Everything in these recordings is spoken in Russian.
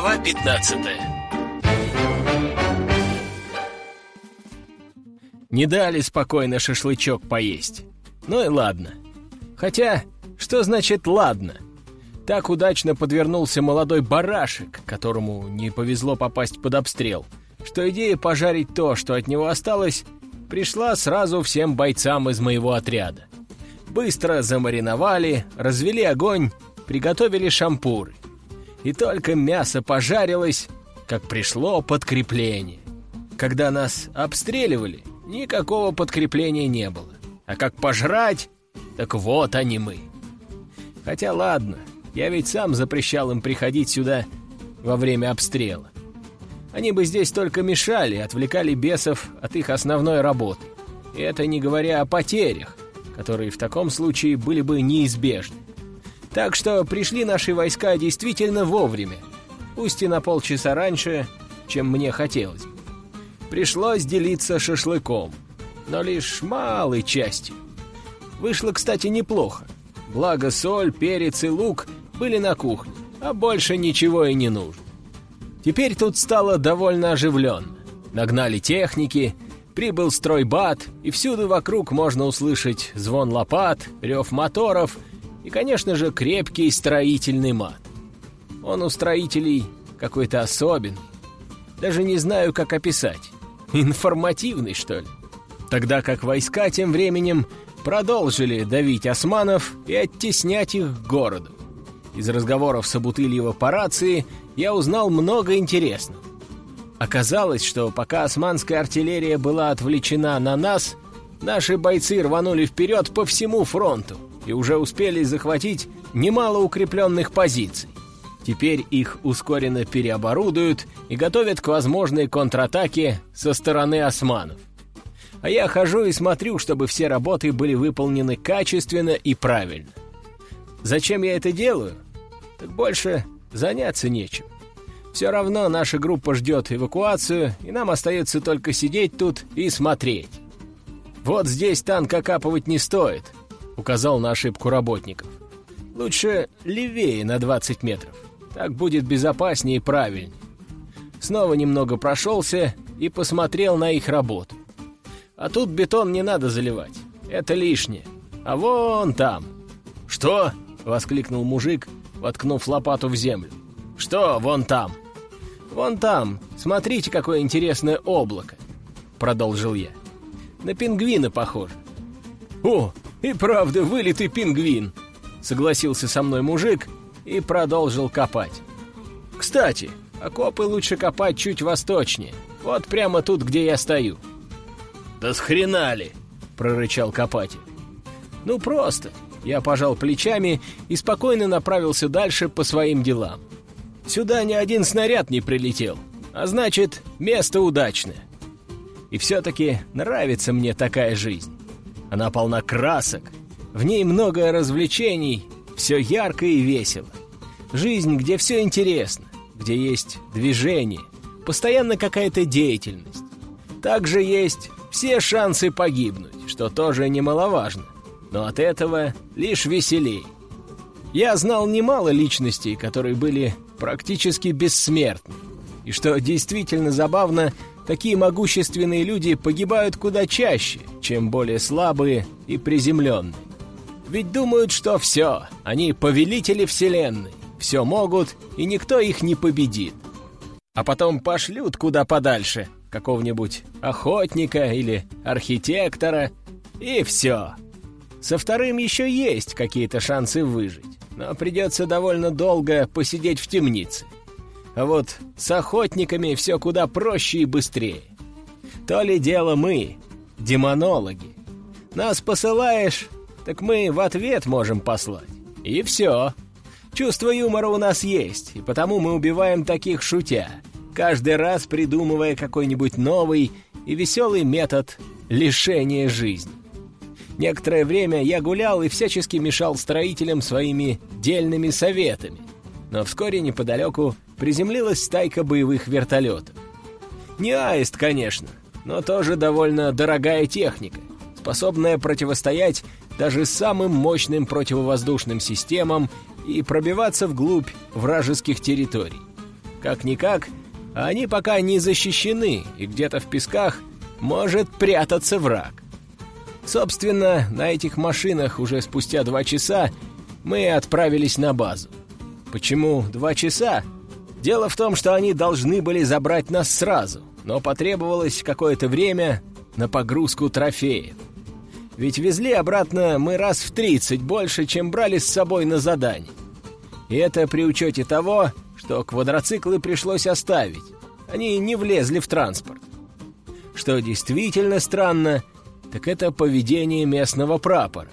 Глава 15 Не дали спокойно шашлычок поесть. Ну и ладно. Хотя, что значит «ладно»? Так удачно подвернулся молодой барашек, которому не повезло попасть под обстрел, что идея пожарить то, что от него осталось, пришла сразу всем бойцам из моего отряда. Быстро замариновали, развели огонь, приготовили шампуры. И только мясо пожарилось, как пришло подкрепление. Когда нас обстреливали, никакого подкрепления не было. А как пожрать, так вот они мы. Хотя ладно, я ведь сам запрещал им приходить сюда во время обстрела. Они бы здесь только мешали, отвлекали бесов от их основной работы. И это не говоря о потерях, которые в таком случае были бы неизбежны. Так что пришли наши войска действительно вовремя, пусть и на полчаса раньше, чем мне хотелось. Пришлось делиться шашлыком, но лишь малой частью. Вышло, кстати, неплохо. Благо соль, перец и лук были на кухне, а больше ничего и не нужно. Теперь тут стало довольно оживленно. Нагнали техники, прибыл стройбат, и всюду вокруг можно услышать звон лопат, рев моторов и, конечно же, крепкий строительный мат. Он у строителей какой-то особенный. Даже не знаю, как описать. Информативный, что ли? Тогда как войска тем временем продолжили давить османов и оттеснять их к городу. Из разговоров с Абутыльева по рации я узнал много интересного. Оказалось, что пока османская артиллерия была отвлечена на нас, наши бойцы рванули вперед по всему фронту и уже успели захватить немало укрепленных позиций. Теперь их ускоренно переоборудуют и готовят к возможной контратаке со стороны османов. А я хожу и смотрю, чтобы все работы были выполнены качественно и правильно. Зачем я это делаю? Так больше заняться нечем. Все равно наша группа ждет эвакуацию, и нам остается только сидеть тут и смотреть. «Вот здесь танк окапывать не стоит», — указал на ошибку работников. «Лучше левее на 20 метров. Так будет безопаснее и правильнее». Снова немного прошелся и посмотрел на их работу. А тут бетон не надо заливать. Это лишнее. А вон там. «Что?» — воскликнул мужик, воткнув лопату в землю. «Что вон там?» «Вон там. Смотрите, какое интересное облако!» Продолжил я. «На пингвина похоже». «О, и правда, вылитый пингвин!» Согласился со мной мужик и продолжил копать. «Кстати, окопы лучше копать чуть восточнее. Вот прямо тут, где я стою». «Да с хрена ли?» — прорычал копатель. «Ну просто. Я пожал плечами и спокойно направился дальше по своим делам. Сюда ни один снаряд не прилетел, а значит, место удачное. И все-таки нравится мне такая жизнь. Она полна красок, в ней много развлечений, все ярко и весело. Жизнь, где все интересно, где есть движение, постоянно какая-то деятельность. Также есть все шансы погибнуть, что тоже немаловажно но от этого лишь веселей. Я знал немало личностей, которые были практически бессмертны. И что действительно забавно, такие могущественные люди погибают куда чаще, чем более слабые и приземленные. Ведь думают, что все, они повелители Вселенной, все могут, и никто их не победит. А потом пошлют куда подальше какого-нибудь охотника или архитектора, и все, со вторым еще есть какие-то шансы выжить, но придется довольно долго посидеть в темнице. А вот с охотниками все куда проще и быстрее. То ли дело мы, демонологи. Нас посылаешь, так мы в ответ можем послать. И все. Чувство юмора у нас есть, и потому мы убиваем таких шутя, каждый раз придумывая какой-нибудь новый и веселый метод лишения жизни. Некоторое время я гулял и всячески мешал строителям своими дельными советами. Но вскоре неподалеку приземлилась стайка боевых вертолетов. Не аист, конечно, но тоже довольно дорогая техника, способная противостоять даже самым мощным противовоздушным системам и пробиваться вглубь вражеских территорий. Как-никак, они пока не защищены, и где-то в песках может прятаться враг. Собственно, на этих машинах уже спустя два часа мы отправились на базу. Почему два часа? Дело в том, что они должны были забрать нас сразу, но потребовалось какое-то время на погрузку трофеев. Ведь везли обратно мы раз в 30 больше, чем брали с собой на задание. И это при учете того, что квадроциклы пришлось оставить. Они не влезли в транспорт. Что действительно странно, так это поведение местного прапора.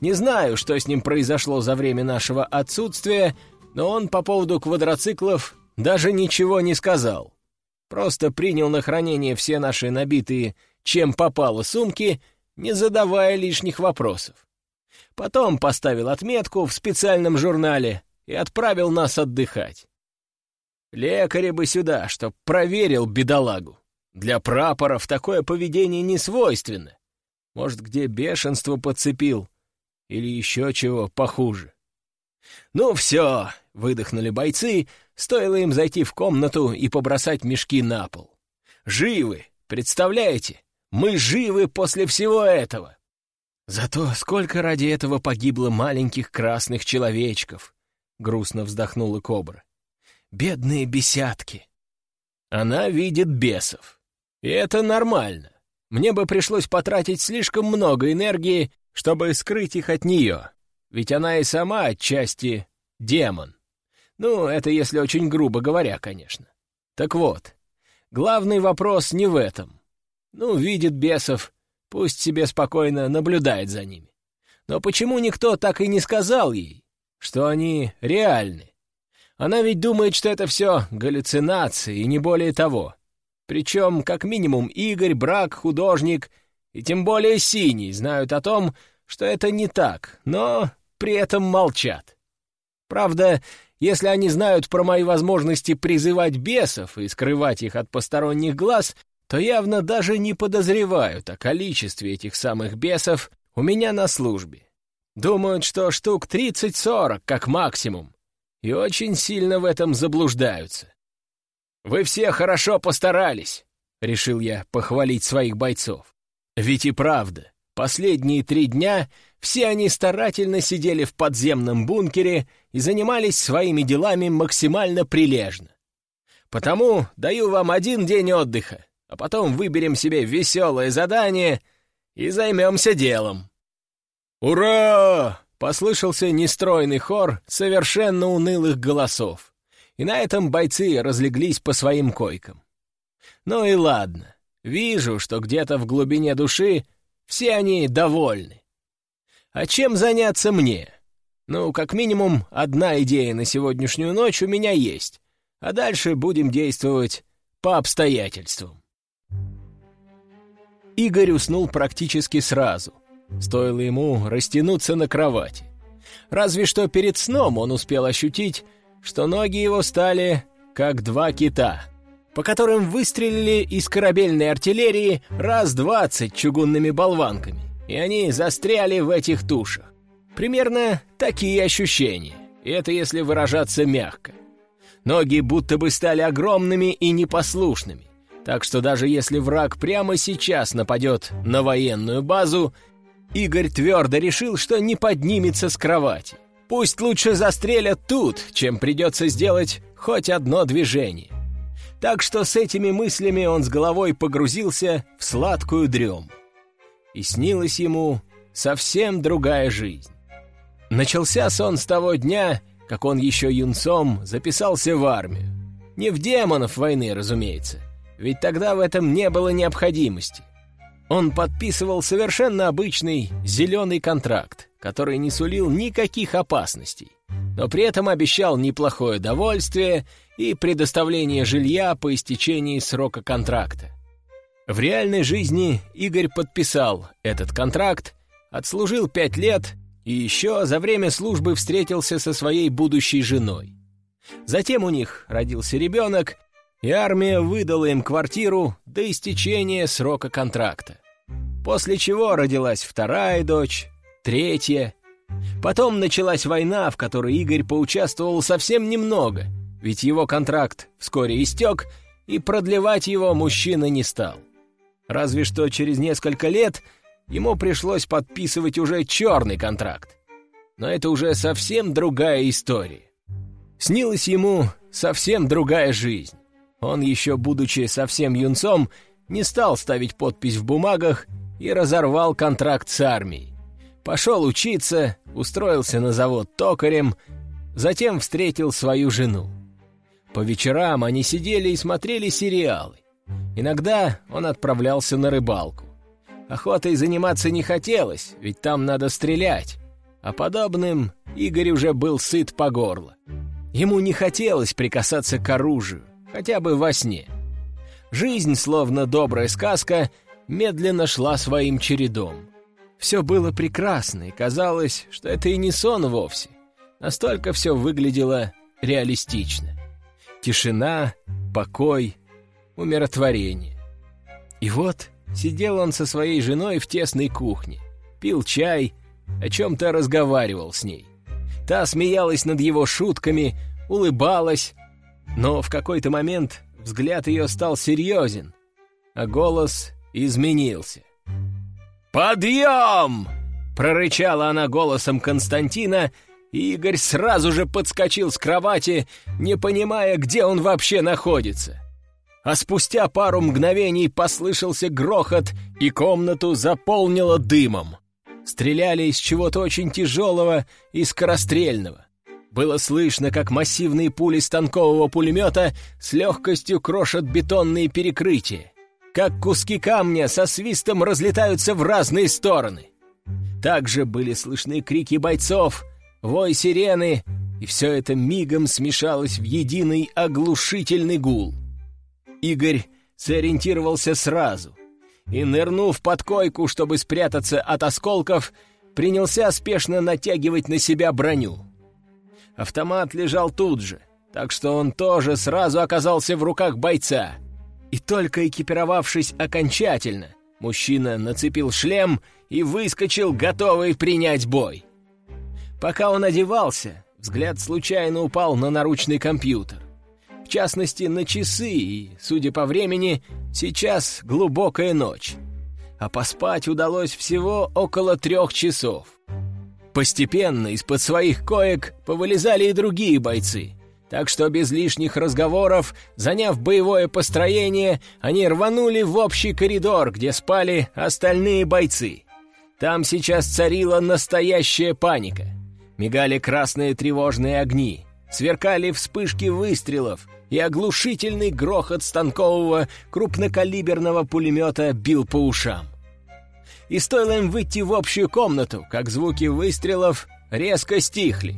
Не знаю, что с ним произошло за время нашего отсутствия, но он по поводу квадроциклов даже ничего не сказал. Просто принял на хранение все наши набитые чем попало сумки, не задавая лишних вопросов. Потом поставил отметку в специальном журнале и отправил нас отдыхать. Лекаря бы сюда, чтоб проверил бедолагу. Для прапоров такое поведение не свойственно. Может, где бешенство подцепил, или еще чего похуже. «Ну все!» — выдохнули бойцы, стоило им зайти в комнату и побросать мешки на пол. «Живы! Представляете? Мы живы после всего этого!» «Зато сколько ради этого погибло маленьких красных человечков!» — грустно вздохнула Кобра. «Бедные бесятки!» Она видит бесов. И это нормально. Мне бы пришлось потратить слишком много энергии, чтобы скрыть их от нее. Ведь она и сама отчасти демон. Ну, это если очень грубо говоря, конечно. Так вот, главный вопрос не в этом. Ну, видит бесов, пусть себе спокойно наблюдает за ними. Но почему никто так и не сказал ей, что они реальны? Она ведь думает, что это все галлюцинации и не более того. Причем, как минимум, Игорь, Брак, художник и тем более Синий знают о том, что это не так, но при этом молчат. Правда, если они знают про мои возможности призывать бесов и скрывать их от посторонних глаз, то явно даже не подозревают о количестве этих самых бесов у меня на службе. Думают, что штук 30-40 как максимум, и очень сильно в этом заблуждаются. «Вы все хорошо постарались», — решил я похвалить своих бойцов. Ведь и правда, последние три дня все они старательно сидели в подземном бункере и занимались своими делами максимально прилежно. Потому даю вам один день отдыха, а потом выберем себе веселое задание и займемся делом». «Ура!» — послышался нестройный хор совершенно унылых голосов. И на этом бойцы разлеглись по своим койкам. Ну и ладно, вижу, что где-то в глубине души все они довольны. А чем заняться мне? Ну, как минимум, одна идея на сегодняшнюю ночь у меня есть, а дальше будем действовать по обстоятельствам. Игорь уснул практически сразу. Стоило ему растянуться на кровати. Разве что перед сном он успел ощутить, что ноги его стали как два кита, по которым выстрелили из корабельной артиллерии раз двадцать чугунными болванками, и они застряли в этих тушах. Примерно такие ощущения, и это если выражаться мягко. Ноги будто бы стали огромными и непослушными, так что даже если враг прямо сейчас нападет на военную базу, Игорь твердо решил, что не поднимется с кровати. Пусть лучше застрелят тут, чем придется сделать хоть одно движение. Так что с этими мыслями он с головой погрузился в сладкую дрему. И снилась ему совсем другая жизнь. Начался сон с того дня, как он еще юнцом записался в армию. Не в демонов войны, разумеется, ведь тогда в этом не было необходимости. Он подписывал совершенно обычный зеленый контракт, который не сулил никаких опасностей, но при этом обещал неплохое довольствие и предоставление жилья по истечении срока контракта. В реальной жизни Игорь подписал этот контракт, отслужил пять лет и еще за время службы встретился со своей будущей женой. Затем у них родился ребенок, и армия выдала им квартиру до истечения срока контракта. После чего родилась вторая дочь, третья. Потом началась война, в которой Игорь поучаствовал совсем немного, ведь его контракт вскоре истек, и продлевать его мужчина не стал. Разве что через несколько лет ему пришлось подписывать уже черный контракт. Но это уже совсем другая история. Снилась ему совсем другая жизнь. Он, еще будучи совсем юнцом, не стал ставить подпись в бумагах и разорвал контракт с армией. Pошел учиться, устроился на завод токарем, затем встретил свою жену. По вечерам они сидели и смотрели сериалы. Иногда он отправлялся на рыбалку. Охотой заниматься не хотелось, ведь там надо стрелять. А подобным Игорь уже был сыт по горло. Ему не хотелось прикасаться к оружию, хотя бы во сне. Жизнь, словно добрая сказка, медленно шла своим чередом. Все было прекрасно, и казалось, что это и не сон вовсе. Настолько все выглядело реалистично. Тишина, покой, умиротворение. И вот сидел он со своей женой в тесной кухне, пил чай, о чем-то разговаривал с ней. Та смеялась над его шутками, улыбалась, но в какой-то момент взгляд ее стал серьезен, а голос изменился. «Подъем!» — прорычала она голосом Константина, и Игорь сразу же подскочил с кровати, не понимая, где он вообще находится. А спустя пару мгновений послышался грохот, и комнату заполнило дымом. Стреляли из чего-то очень тяжелого и скорострельного. Было слышно, как массивные пули станкового пулемета с легкостью крошат бетонные перекрытия, как куски камня со свистом разлетаются в разные стороны. Также были слышны крики бойцов, вой сирены, и все это мигом смешалось в единый оглушительный гул. Игорь сориентировался сразу и, нырнув под койку, чтобы спрятаться от осколков, принялся спешно натягивать на себя броню. Автомат лежал тут же, так что он тоже сразу оказался в руках бойца. И только экипировавшись окончательно, мужчина нацепил шлем и выскочил, готовый принять бой. Пока он одевался, взгляд случайно упал на наручный компьютер. В частности, на часы, и, судя по времени, сейчас глубокая ночь. А поспать удалось всего около трех часов. Постепенно из-под своих коек повылезали и другие бойцы. Так что без лишних разговоров, заняв боевое построение, они рванули в общий коридор, где спали остальные бойцы. Там сейчас царила настоящая паника. Мигали красные тревожные огни, сверкали вспышки выстрелов, и оглушительный грохот станкового крупнокалиберного пулемета бил по ушам и стоило им выйти в общую комнату, как звуки выстрелов резко стихли.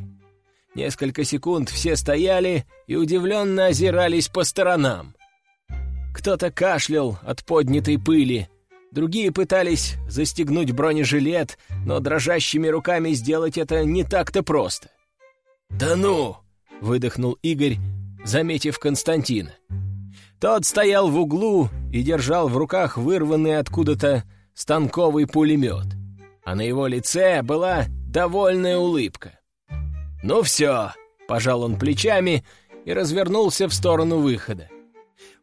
Несколько секунд все стояли и удивленно озирались по сторонам. Кто-то кашлял от поднятой пыли, другие пытались застегнуть бронежилет, но дрожащими руками сделать это не так-то просто. «Да ну!» — выдохнул Игорь, заметив Константина. Тот стоял в углу и держал в руках вырванный откуда-то станковый пулемет, а на его лице была довольная улыбка. «Ну все», — пожал он плечами и развернулся в сторону выхода.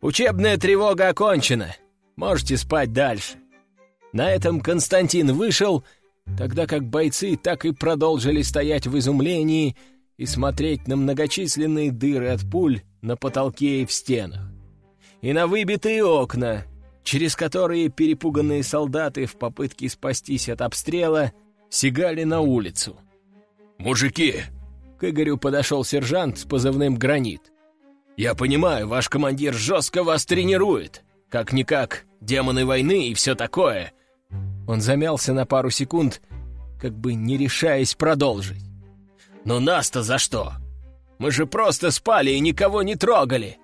«Учебная тревога окончена, можете спать дальше». На этом Константин вышел, тогда как бойцы так и продолжили стоять в изумлении и смотреть на многочисленные дыры от пуль на потолке и в стенах, и на выбитые окна, через которые перепуганные солдаты в попытке спастись от обстрела сигали на улицу. «Мужики!» — к Игорю подошел сержант с позывным «Гранит». «Я понимаю, ваш командир жестко вас тренирует. Как-никак, демоны войны и все такое». Он замялся на пару секунд, как бы не решаясь продолжить. «Но нас-то за что? Мы же просто спали и никого не трогали.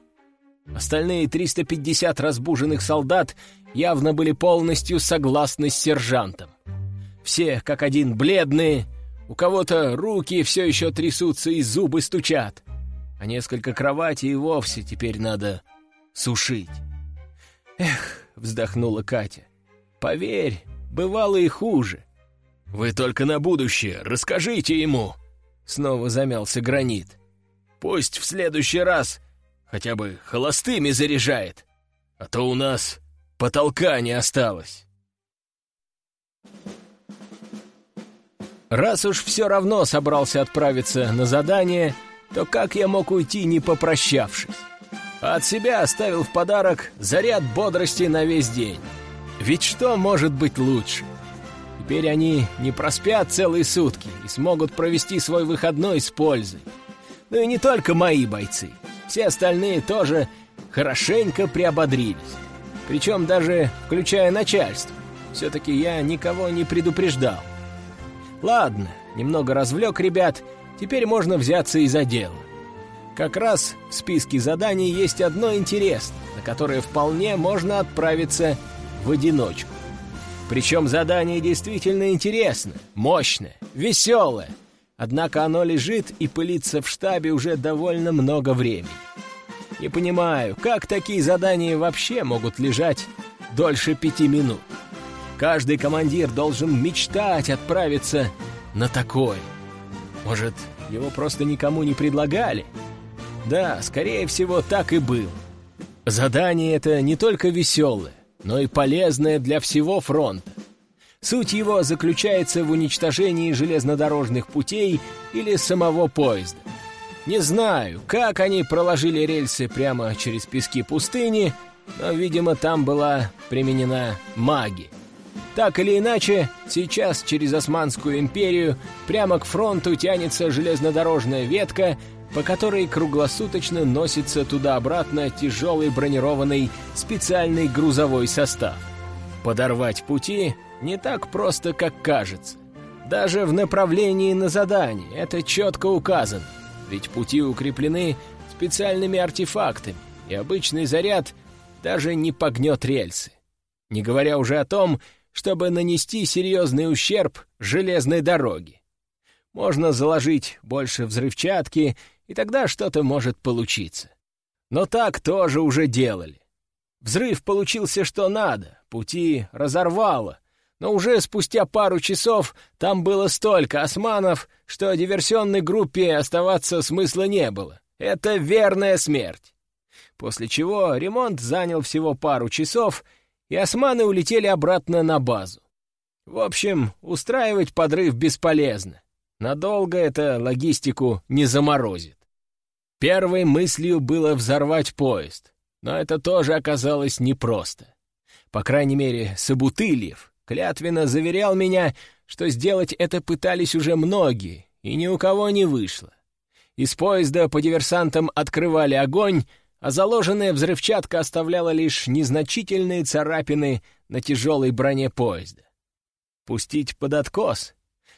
Остальные 350 разбуженных солдат явно были полностью согласны с сержантом. Все, как один, бледные, у кого-то руки все еще трясутся и зубы стучат, а несколько кроватей и вовсе теперь надо сушить. «Эх», — вздохнула Катя, — «поверь, бывало и хуже». «Вы только на будущее расскажите ему», — снова замялся Гранит. Пусть в следующий раз хотя бы холостыми заряжает, а то у нас потолка не осталось. Раз уж все равно собрался отправиться на задание, то как я мог уйти, не попрощавшись? от себя оставил в подарок заряд бодрости на весь день. Ведь что может быть лучше? Теперь они не проспят целые сутки и смогут провести свой выходной с пользой. Ну и не только мои бойцы. Все остальные тоже хорошенько приободрились. Причем даже включая начальство. Все-таки я никого не предупреждал. Ладно, немного развлек ребят, теперь можно взяться и за дело. Как раз в списке заданий есть одно интересное, на которое вполне можно отправиться в одиночку. Причем задание действительно интересное, мощное, веселое. Однако оно лежит и пылится в штабе уже довольно много времени. Не понимаю, как такие задания вообще могут лежать дольше пяти минут. Каждый командир должен мечтать отправиться на такое. Может, его просто никому не предлагали? Да, скорее всего, так и было. Задание это не только веселое, но и полезное для всего фронта. Суть его заключается в уничтожении железнодорожных путей или самого поезда. Не знаю, как они проложили рельсы прямо через пески пустыни, но, видимо, там была применена магия. Так или иначе, сейчас через Османскую империю прямо к фронту тянется железнодорожная ветка, по которой круглосуточно носится туда-обратно тяжелый бронированный специальный грузовой состав. Подорвать пути не так просто, как кажется. Даже в направлении на задание это четко указано, ведь пути укреплены специальными артефактами, и обычный заряд даже не погнет рельсы. Не говоря уже о том, чтобы нанести серьезный ущерб железной дороге. Можно заложить больше взрывчатки, и тогда что-то может получиться. Но так тоже уже делали. Взрыв получился что надо, пути разорвало, но уже спустя пару часов там было столько османов, что диверсионной группе оставаться смысла не было. Это верная смерть. После чего ремонт занял всего пару часов — и османы улетели обратно на базу. В общем, устраивать подрыв бесполезно. Надолго это логистику не заморозит. Первой мыслью было взорвать поезд, но это тоже оказалось непросто. По крайней мере, Собутыльев клятвенно заверял меня, что сделать это пытались уже многие, и ни у кого не вышло. Из поезда по диверсантам открывали огонь, а заложенная взрывчатка оставляла лишь незначительные царапины на тяжелой броне поезда. Пустить под откос?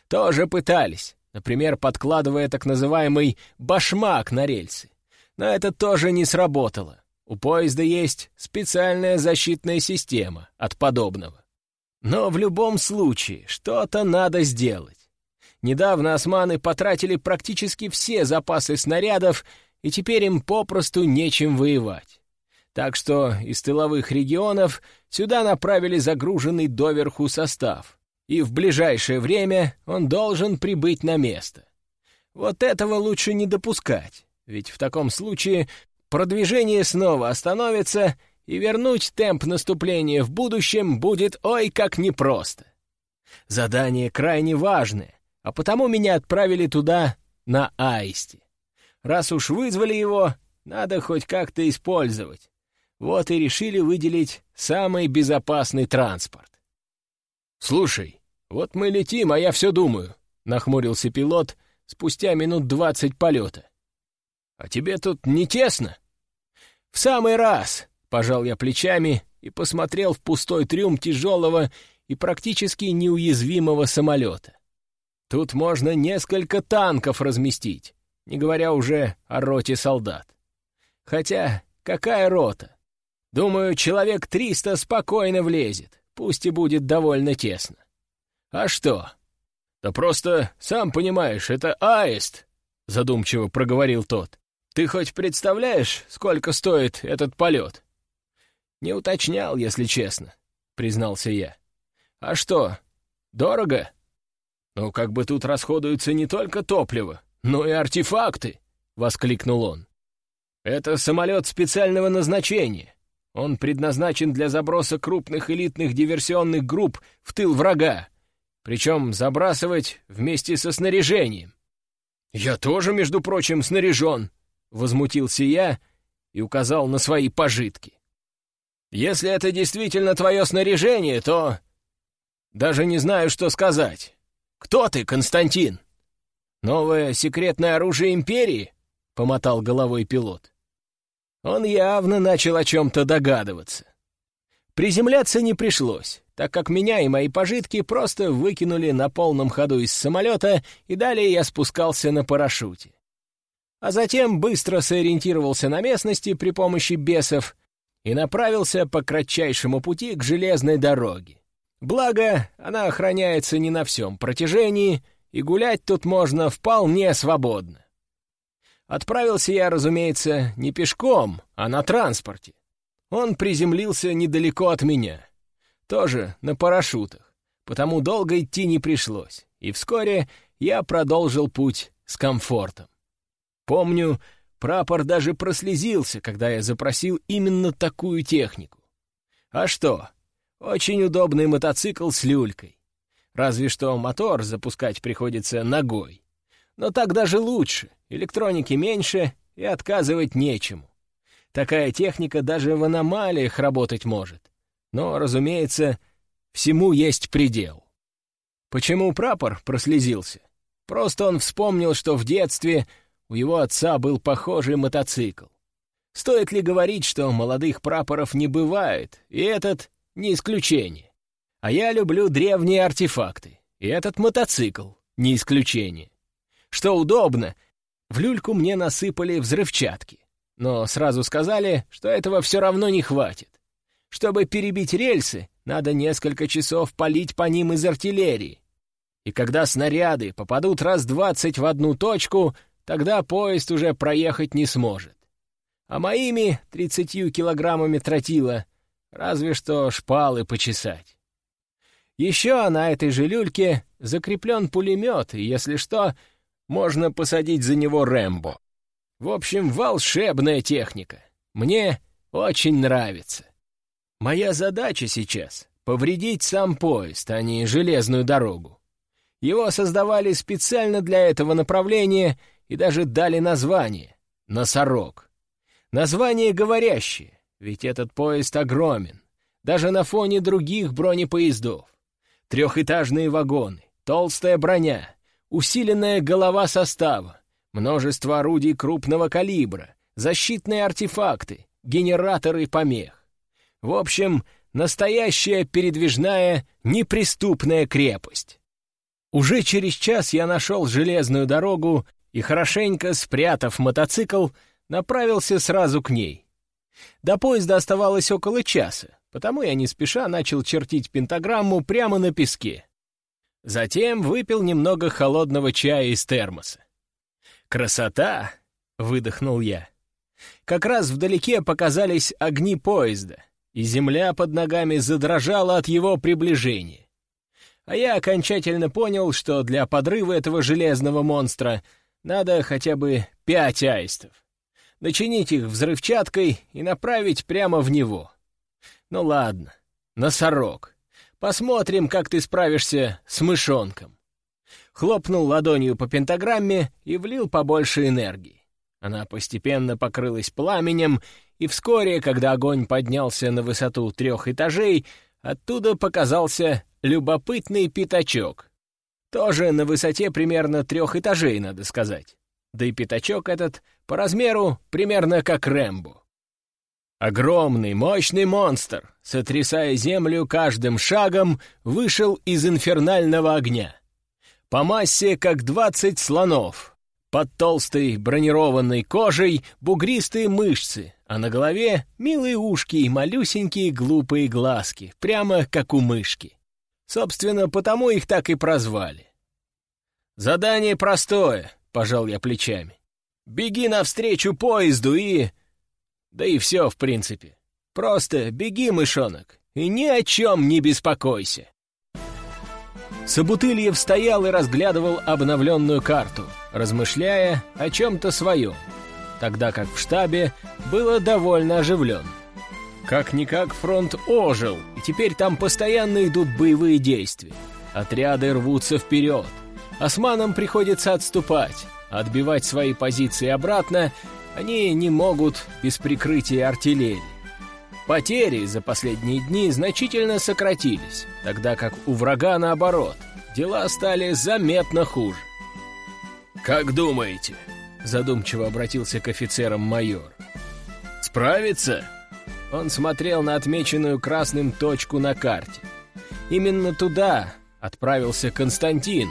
Тоже пытались, например, подкладывая так называемый «башмак» на рельсы. Но это тоже не сработало. У поезда есть специальная защитная система от подобного. Но в любом случае что-то надо сделать. Недавно османы потратили практически все запасы снарядов и теперь им попросту нечем воевать. Так что из тыловых регионов сюда направили загруженный доверху состав, и в ближайшее время он должен прибыть на место. Вот этого лучше не допускать, ведь в таком случае продвижение снова остановится, и вернуть темп наступления в будущем будет ой как непросто. Задание крайне важное, а потому меня отправили туда на Аисте. Раз уж вызвали его, надо хоть как-то использовать. Вот и решили выделить самый безопасный транспорт. «Слушай, вот мы летим, а я все думаю», — нахмурился пилот спустя минут двадцать полета. «А тебе тут не тесно?» «В самый раз», — пожал я плечами и посмотрел в пустой трюм тяжелого и практически неуязвимого самолета. «Тут можно несколько танков разместить не говоря уже о роте солдат. Хотя, какая рота? Думаю, человек триста спокойно влезет, пусть и будет довольно тесно. А что? Да просто, сам понимаешь, это аист, задумчиво проговорил тот. Ты хоть представляешь, сколько стоит этот полет? Не уточнял, если честно, признался я. А что, дорого? Ну, как бы тут расходуется не только топливо, «Ну и артефакты!» — воскликнул он. «Это самолет специального назначения. Он предназначен для заброса крупных элитных диверсионных групп в тыл врага, причем забрасывать вместе со снаряжением. «Я тоже, между прочим, снаряжен», — возмутился я и указал на свои пожитки. «Если это действительно твое снаряжение, то...» «Даже не знаю, что сказать. Кто ты, Константин?» «Новое секретное оружие Империи?» — помотал головой пилот. Он явно начал о чем-то догадываться. Приземляться не пришлось, так как меня и мои пожитки просто выкинули на полном ходу из самолета, и далее я спускался на парашюте. А затем быстро сориентировался на местности при помощи бесов и направился по кратчайшему пути к железной дороге. Благо, она охраняется не на всем протяжении, и гулять тут можно вполне свободно. Отправился я, разумеется, не пешком, а на транспорте. Он приземлился недалеко от меня. Тоже на парашютах, потому долго идти не пришлось, и вскоре я продолжил путь с комфортом. Помню, прапор даже прослезился, когда я запросил именно такую технику. А что? Очень удобный мотоцикл с люлькой. Разве что мотор запускать приходится ногой. Но так даже лучше, электроники меньше и отказывать нечему. Такая техника даже в аномалиях работать может. Но, разумеется, всему есть предел. Почему прапор прослезился? Просто он вспомнил, что в детстве у его отца был похожий мотоцикл. Стоит ли говорить, что молодых прапоров не бывает, и этот не исключение. А я люблю древние артефакты, и этот мотоцикл не исключение. Что удобно, в люльку мне насыпали взрывчатки, но сразу сказали, что этого все равно не хватит. Чтобы перебить рельсы, надо несколько часов палить по ним из артиллерии. И когда снаряды попадут раз двадцать в одну точку, тогда поезд уже проехать не сможет. А моими тридцатью килограммами тротила разве что шпалы почесать. Еще на этой же люльке закреплен пулемет, и, если что, можно посадить за него Рэмбо. В общем, волшебная техника. Мне очень нравится. Моя задача сейчас — повредить сам поезд, а не железную дорогу. Его создавали специально для этого направления и даже дали название — «Носорог». Название говорящее, ведь этот поезд огромен, даже на фоне других бронепоездов. Трехэтажные вагоны, толстая броня, усиленная голова состава, множество орудий крупного калибра, защитные артефакты, генераторы помех. В общем, настоящая передвижная, неприступная крепость. Уже через час я нашел железную дорогу и, хорошенько спрятав мотоцикл, направился сразу к ней. До поезда оставалось около часа, потому я не спеша начал чертить пентаграмму прямо на песке. Затем выпил немного холодного чая из термоса. «Красота!» — выдохнул я. Как раз вдалеке показались огни поезда, и земля под ногами задрожала от его приближения. А я окончательно понял, что для подрыва этого железного монстра надо хотя бы пять аистов. Начинить их взрывчаткой и направить прямо в него. Ну ладно, носорог. Посмотрим, как ты справишься с мышонком хлопнул ладонью по пентаграмме и влил побольше энергии. Она постепенно покрылась пламенем, и вскоре, когда огонь поднялся на высоту трех этажей, оттуда показался любопытный пятачок. Тоже на высоте примерно трех этажей, надо сказать. Да и пятачок этот по размеру примерно как Рэмбо. Огромный, мощный монстр, сотрясая землю каждым шагом, вышел из инфернального огня по массе как двадцать слонов. Под толстой бронированной кожей бугристые мышцы, а на голове милые ушки и малюсенькие глупые глазки, прямо как у мышки. Собственно, потому их так и прозвали. «Задание простое», — пожал я плечами. «Беги навстречу поезду и...» Да и все, в принципе. Просто беги, мышонок, и ни о чем не беспокойся. Собутыльев стоял и разглядывал обновленную карту, размышляя о чем-то своем, тогда как в штабе было довольно оживленно. Как-никак фронт ожил, и теперь там постоянно идут боевые действия. Отряды рвутся вперед. Османам приходится отступать, отбивать свои позиции обратно они не могут без прикрытия артиллерии. Потери за последние дни значительно сократились, тогда как у врага, наоборот, дела стали заметно хуже. «Как думаете?» — задумчиво обратился к офицерам майор. «Справится?» Он смотрел на отмеченную красным точку на карте. Именно туда отправился Константин,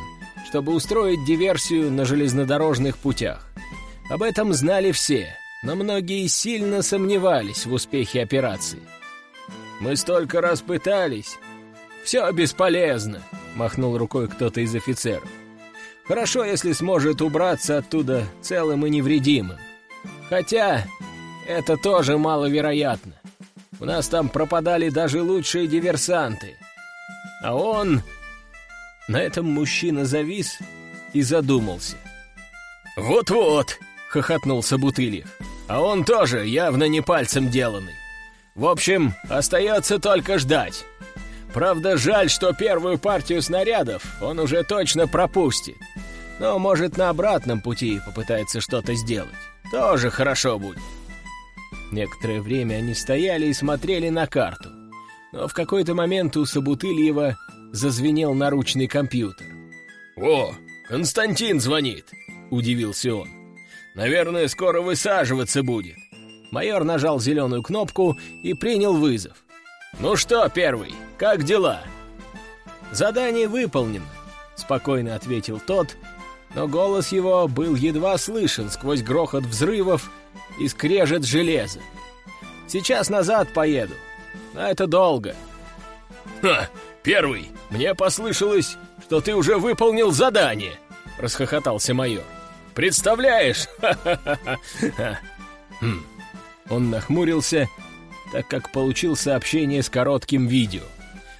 чтобы устроить диверсию на железнодорожных путях. Об этом знали все, но многие сильно сомневались в успехе операции. «Мы столько раз пытались. Все бесполезно», — махнул рукой кто-то из офицеров. «Хорошо, если сможет убраться оттуда целым и невредимым. Хотя это тоже маловероятно. У нас там пропадали даже лучшие диверсанты. А он...» На этом мужчина завис и задумался. «Вот-вот!» — хохотнул Собутыльев. «А он тоже явно не пальцем деланный. В общем, остается только ждать. Правда, жаль, что первую партию снарядов он уже точно пропустит. Но, может, на обратном пути попытается что-то сделать. Тоже хорошо будет». Некоторое время они стояли и смотрели на карту. Но в какой-то момент у Собутыльева зазвенел наручный компьютер. «О, Константин звонит!» — удивился он. Наверное, скоро высаживаться будет». Майор нажал зеленую кнопку и принял вызов. «Ну что, первый, как дела?» «Задание выполнено», — спокойно ответил тот, но голос его был едва слышен сквозь грохот взрывов и скрежет железа. «Сейчас назад поеду, но это долго». «Ха, первый, мне послышалось, что ты уже выполнил задание», — расхохотался майор. Представляешь? Хм. Он нахмурился, так как получил сообщение с коротким видео.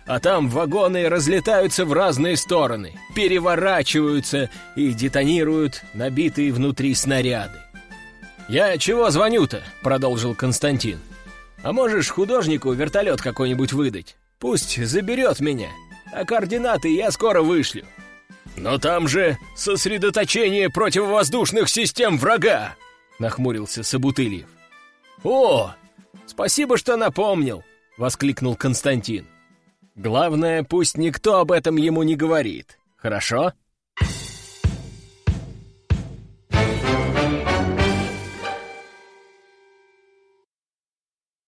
А там вагоны разлетаются в разные стороны, переворачиваются и детонируют набитые внутри снаряды. «Я чего звоню-то?» — продолжил Константин. «А можешь художнику вертолет какой-нибудь выдать? Пусть заберет меня, а координаты я скоро вышлю». «Но там же сосредоточение противовоздушных систем врага!» — нахмурился Собутыльев. «О, спасибо, что напомнил!» — воскликнул Константин. «Главное, пусть никто об этом ему не говорит, хорошо?»